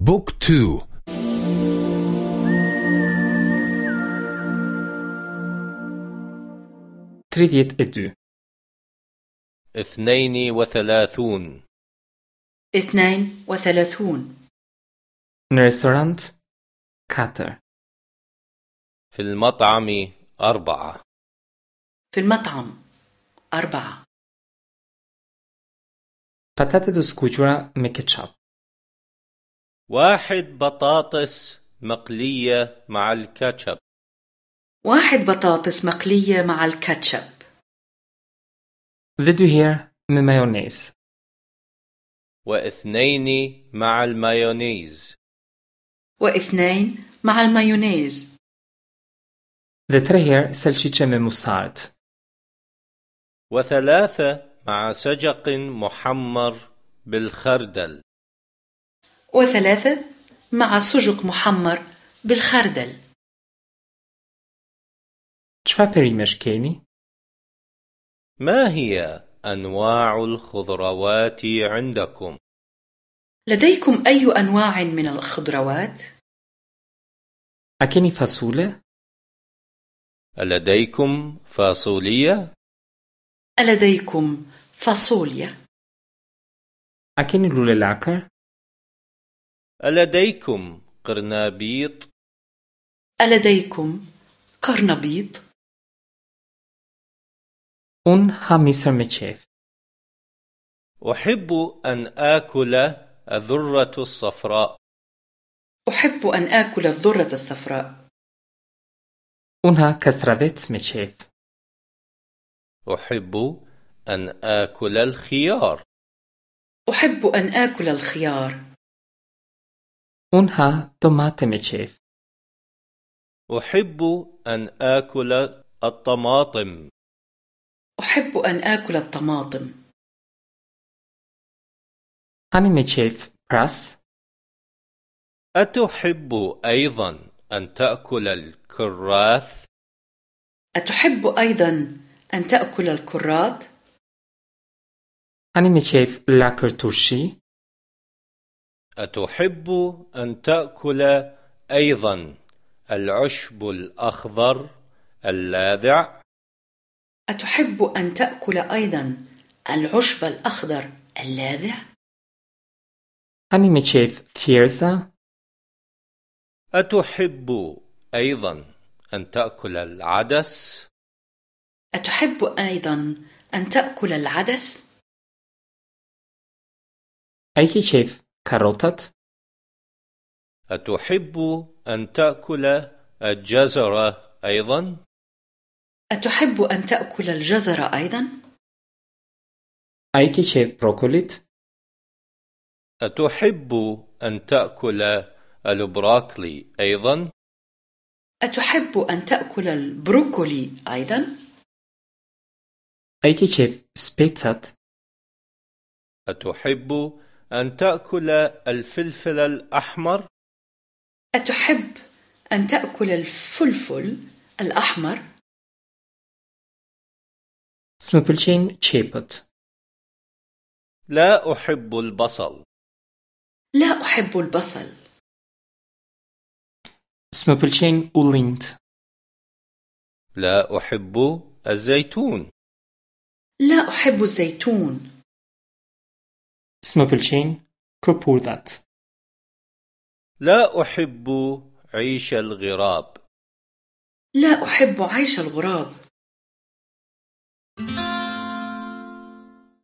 book two. tridhjetë e dy اثنين وثلاثون. اثنين وثلاثون. në restorant katër. في المطعم أربعة. في المطعم أربعة. Do skuqura me ketchup. واحد بطاطس مقلية مع الكاتشب. واحد بطاطس مقلية مع الكاتشب. Dy herë me majonez. واثنين مع المايونيز. واثنين مع المايونيز. Dhe tre herë salcice me musart. وثلاثة مع سجق محمر بالخردل. وثلاثة مع سجق محمر بالخردل? ما هي أنواع الخضروات عندكم؟ لديكم أي أنواع من الخضروات؟ A keni fasule? لديكم فاصوليا؟ ألديكم فاصوليا؟ A keni lule قرنابيط؟ ألديكم قرنبيط؟ Un ha misër me qef. أحب أن آكل الذرة الصفراء أحب أن آكل الذرة الصفراء kastravec me qef. أحب أن آكل الخيار أحب أن آكل الخيار Me qef. أحب أن آكل الطماطم أحب أن آكل الطماطم me qef pras? أتحب أيضا أن تأكل الكراث؟ أتحب أيضا أن تأكل الكرات؟ Qef lakër turshi? أتحب أن تأكل أيضا العشب الأخضر اللاذع؟ أتحب أن تأكل أيضا العشب الأخضر اللاذع؟ Hani me qef thjerza? أتحب أيضا أن تأكل العدس؟ أتحب أيضا أن تأكل العدس؟ A i karotat? أتحب أن تأكل الجزر أيضا؟ أتحب أن تأكل الجزر أيضا؟ Ke qef brokolit? أتحب أن تأكل البروكلي أيضا؟ أتحب أن تأكل البروكولي أيضا؟ Ke qef specat? أتحب أن تأكل الفلفل الأحمر؟ أتحب أن تأكل الفلفل الأحمر؟ Pëlqejnë qepët. لا أحب البصل لا أحب البصل pëlqejnë ullinjt. لا أحب الزيتون لا أحب الزيتون S'më pëlqejnë këpurdhat. لا أحب عيش الغراب. لا أحب عيش الغراب.